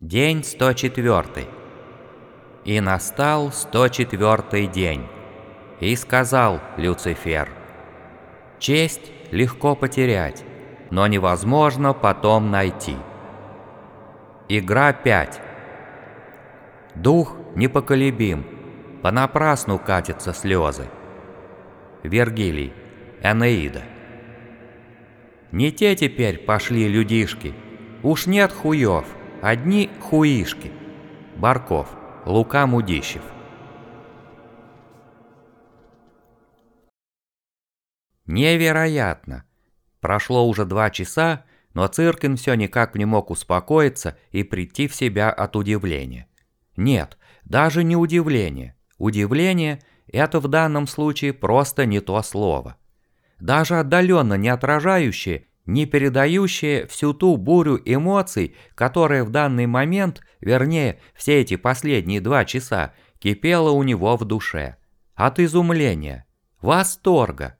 День 104. И настал 104 день. И сказал Люцифер, «Честь легко потерять, но невозможно потом найти». Игра 5. Дух непоколебим, понапрасну катятся слезы. Вергилий, Энеида. Не те теперь пошли людишки, уж нет хуев, одни хуишки. Барков, Лука Мудищев. Невероятно! Прошло уже два часа, но Циркин все никак не мог успокоиться и прийти в себя от удивления. Нет, даже не удивление. Удивление – это в данном случае просто не то слово даже отдаленно не отражающее, не передающее всю ту бурю эмоций, которая в данный момент, вернее, все эти последние два часа, кипела у него в душе. От изумления, восторга,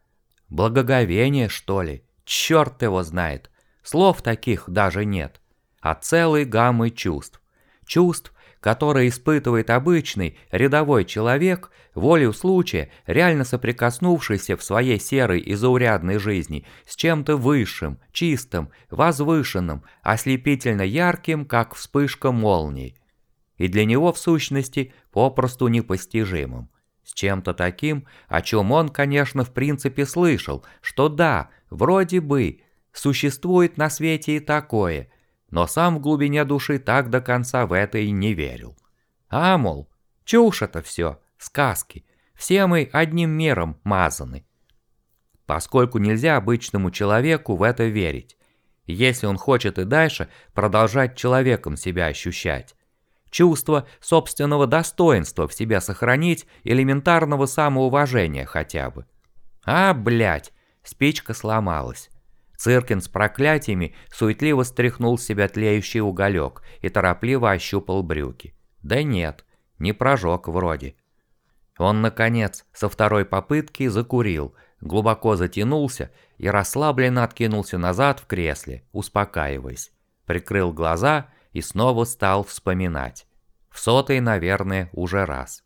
благоговения, что ли, черт его знает. Слов таких даже нет, а целой гаммы чувств. Чувств, которое испытывает обычный рядовой человек, волею случая, реально соприкоснувшийся в своей серой и заурядной жизни с чем-то высшим, чистым, возвышенным, ослепительно ярким, как вспышка молний. И для него в сущности попросту непостижимым. С чем-то таким, о чем он, конечно, в принципе слышал, что да, вроде бы, существует на свете и такое – но сам в глубине души так до конца в это и не верил. А, мол, чушь это все, сказки, все мы одним мером мазаны. Поскольку нельзя обычному человеку в это верить, если он хочет и дальше продолжать человеком себя ощущать. Чувство собственного достоинства в себе сохранить, элементарного самоуважения хотя бы. А, блядь, спичка сломалась. Циркин с проклятиями суетливо стряхнул с себя тлеющий уголек и торопливо ощупал брюки. Да нет, не прожег вроде. Он, наконец, со второй попытки закурил, глубоко затянулся и расслабленно откинулся назад в кресле, успокаиваясь. Прикрыл глаза и снова стал вспоминать. В сотый, наверное, уже раз.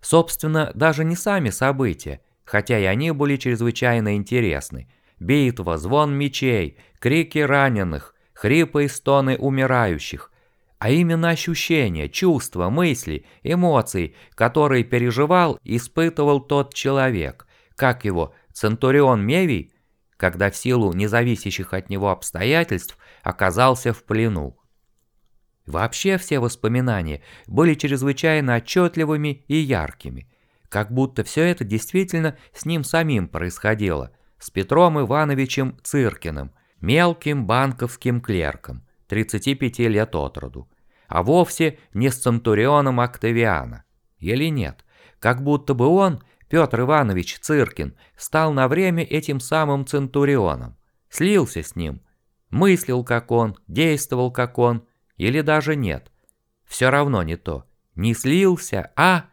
Собственно, даже не сами события, хотя и они были чрезвычайно интересны – битва, звон мечей, крики раненых, хрипы и стоны умирающих, а именно ощущения, чувства, мысли, эмоции, которые переживал, испытывал тот человек, как его, Центурион Мевий, когда в силу независящих от него обстоятельств оказался в плену. Вообще все воспоминания были чрезвычайно отчетливыми и яркими, как будто все это действительно с ним самим происходило – с Петром Ивановичем Циркиным, мелким банковским клерком, 35 лет от роду, а вовсе не с Центурионом Октавиана. Или нет, как будто бы он, Петр Иванович Циркин, стал на время этим самым Центурионом, слился с ним, мыслил как он, действовал как он, или даже нет. Все равно не то. Не слился, а...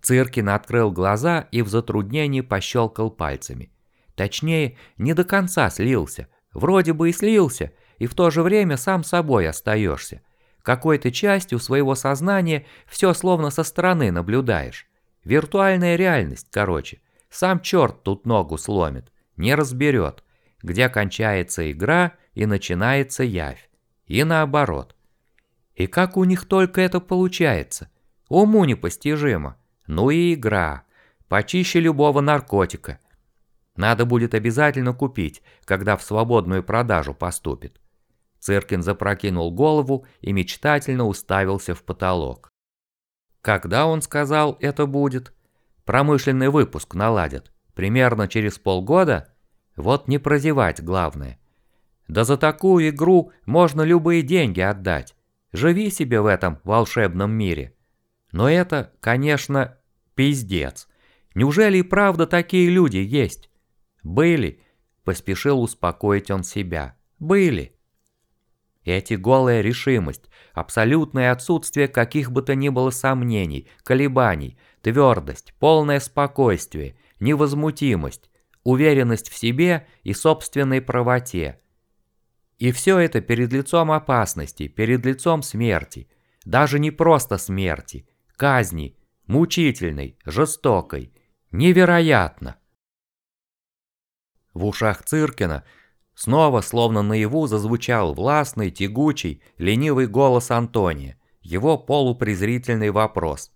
Циркин открыл глаза и в затруднении пощелкал пальцами. Точнее, не до конца слился. Вроде бы и слился, и в то же время сам собой остаешься. Какой-то частью своего сознания все словно со стороны наблюдаешь. Виртуальная реальность, короче. Сам черт тут ногу сломит, не разберет, где кончается игра и начинается явь. И наоборот. И как у них только это получается? Уму непостижимо. Ну и игра. Почище любого наркотика. Надо будет обязательно купить, когда в свободную продажу поступит. Циркин запрокинул голову и мечтательно уставился в потолок. Когда он сказал это будет? Промышленный выпуск наладят. Примерно через полгода? Вот не прозевать главное. Да за такую игру можно любые деньги отдать. Живи себе в этом волшебном мире. Но это, конечно, пиздец. Неужели и правда такие люди есть? «Были», – поспешил успокоить он себя. «Были». Эти голая решимость, абсолютное отсутствие каких бы то ни было сомнений, колебаний, твердость, полное спокойствие, невозмутимость, уверенность в себе и собственной правоте. И все это перед лицом опасности, перед лицом смерти. Даже не просто смерти, казни, мучительной, жестокой. Невероятно! В ушах Циркина снова, словно наяву, зазвучал властный, тягучий, ленивый голос Антония, его полупрезрительный вопрос.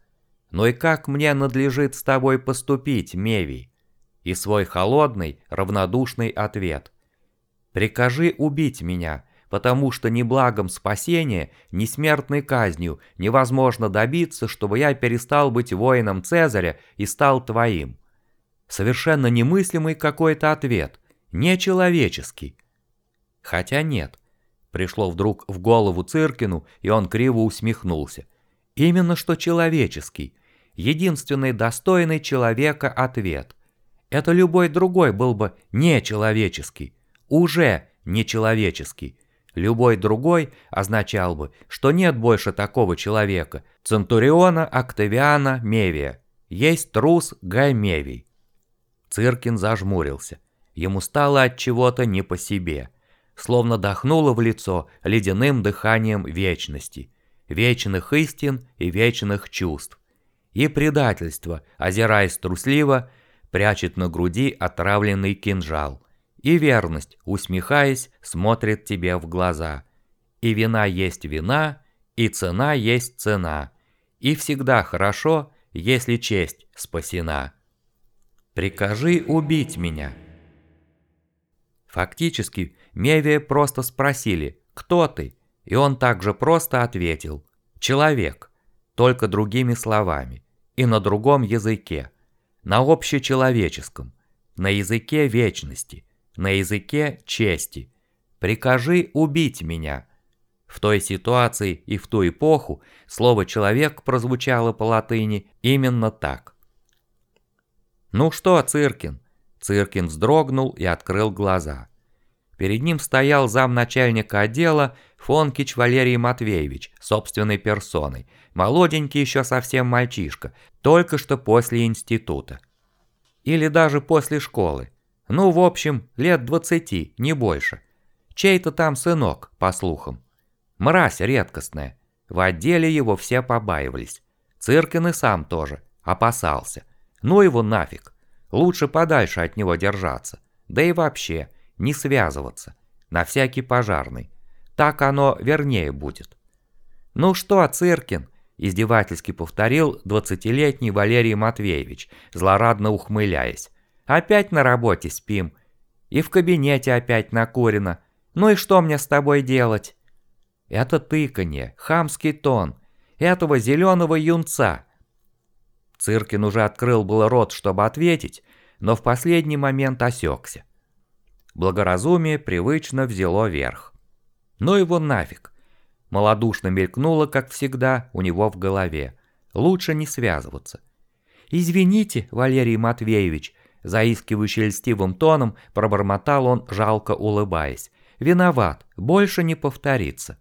«Ну и как мне надлежит с тобой поступить, Мевий?» И свой холодный, равнодушный ответ. «Прикажи убить меня, потому что ни благом спасения, ни смертной казнью невозможно добиться, чтобы я перестал быть воином Цезаря и стал твоим». Совершенно немыслимый какой-то ответ, нечеловеческий. Хотя нет, пришло вдруг в голову Циркину, и он криво усмехнулся. Именно что человеческий, единственный достойный человека ответ. Это любой другой был бы нечеловеческий, уже нечеловеческий. Любой другой означал бы, что нет больше такого человека, Центуриона Октавиана Мевия. Есть трус Гай Мевий. Циркин зажмурился. Ему стало от чего-то не по себе. Словно дохнуло в лицо ледяным дыханием вечности. Вечных истин и вечных чувств. И предательство, озираясь трусливо, прячет на груди отравленный кинжал. И верность, усмехаясь, смотрит тебе в глаза. И вина есть вина, и цена есть цена. И всегда хорошо, если честь спасена. «Прикажи убить меня». Фактически, Мевия просто спросили «Кто ты?» И он также просто ответил «Человек», только другими словами, и на другом языке, на общечеловеческом, на языке вечности, на языке чести. «Прикажи убить меня». В той ситуации и в ту эпоху слово «человек» прозвучало по латыни именно так. «Ну что, Циркин?» Циркин вздрогнул и открыл глаза. Перед ним стоял замначальника отдела Фонкич Валерий Матвеевич, собственной персоной, молоденький еще совсем мальчишка, только что после института. Или даже после школы. Ну, в общем, лет двадцати, не больше. Чей-то там сынок, по слухам. Мразь редкостная. В отделе его все побаивались. Циркин и сам тоже. Опасался. Ну его нафиг. Лучше подальше от него держаться. Да и вообще, не связываться. На всякий пожарный. Так оно вернее будет. «Ну что, Циркин?» – издевательски повторил двадцатилетний Валерий Матвеевич, злорадно ухмыляясь. «Опять на работе спим. И в кабинете опять накурено. Ну и что мне с тобой делать?» «Это тыканье, хамский тон. Этого зеленого юнца, Циркин уже открыл было рот, чтобы ответить, но в последний момент осекся. Благоразумие привычно взяло верх. Ну его нафиг. Молодушно мелькнуло, как всегда, у него в голове. Лучше не связываться. «Извините, Валерий Матвеевич», заискивающий льстивым тоном, пробормотал он, жалко улыбаясь. «Виноват, больше не повторится».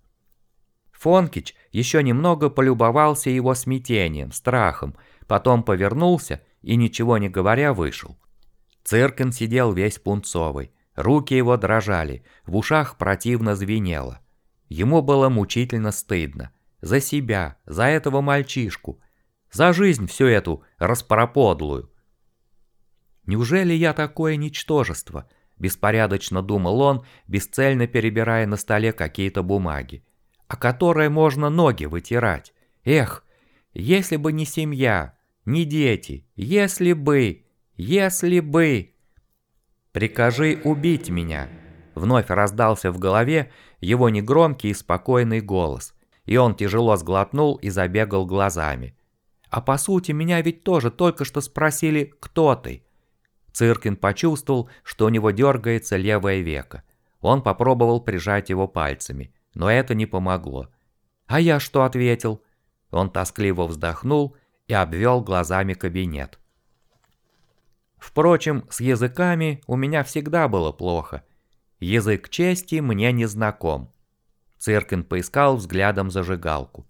Фонкич еще немного полюбовался его смятением, страхом, потом повернулся и, ничего не говоря, вышел. Циркин сидел весь пунцовый, руки его дрожали, в ушах противно звенело. Ему было мучительно стыдно. За себя, за этого мальчишку, за жизнь всю эту распроподлую. «Неужели я такое ничтожество?» – беспорядочно думал он, бесцельно перебирая на столе какие-то бумаги. «О которой можно ноги вытирать. Эх, если бы не семья, не дети, если бы, если бы... «Прикажи убить меня!» Вновь раздался в голове его негромкий и спокойный голос, и он тяжело сглотнул и забегал глазами. «А по сути, меня ведь тоже только что спросили, кто ты?» Циркин почувствовал, что у него дергается левое веко. Он попробовал прижать его пальцами, но это не помогло. «А я что ответил?» Он тоскливо вздохнул и обвел глазами кабинет. Впрочем, с языками у меня всегда было плохо. Язык чести мне не знаком. Циркин поискал взглядом зажигалку.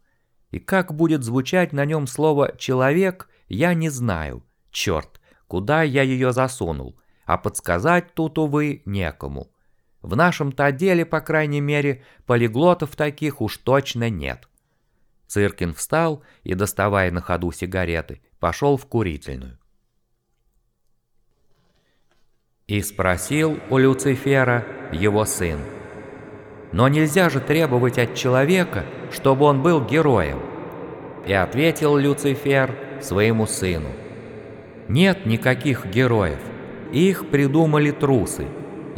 И как будет звучать на нем слово «человек», я не знаю. Черт, куда я ее засунул, а подсказать тут, увы, некому. В нашем-то отделе, по крайней мере, полиглотов таких уж точно нет. Циркин встал и, доставая на ходу сигареты, пошел в курительную. И спросил у Люцифера его сын. Но нельзя же требовать от человека, чтобы он был героем. И ответил Люцифер своему сыну. Нет никаких героев. Их придумали трусы.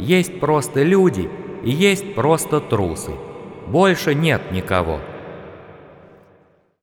Есть просто люди и есть просто трусы. Больше нет никого.